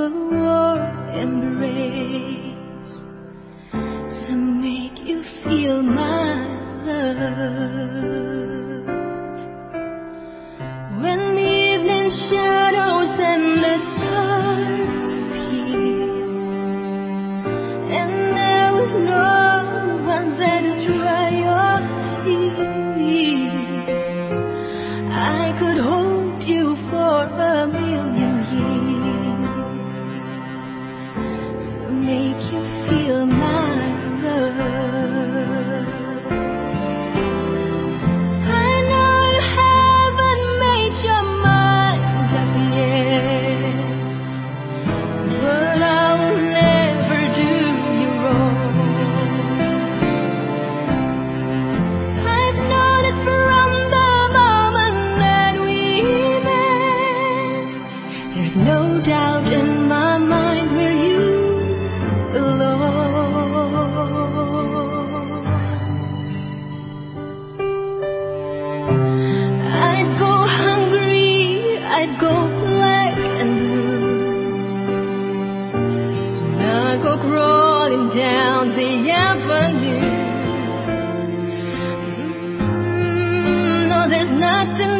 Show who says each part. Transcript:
Speaker 1: of warm embrace to make you feel my love. feel smoke rolling down the avenue. Mm, no, there's nothing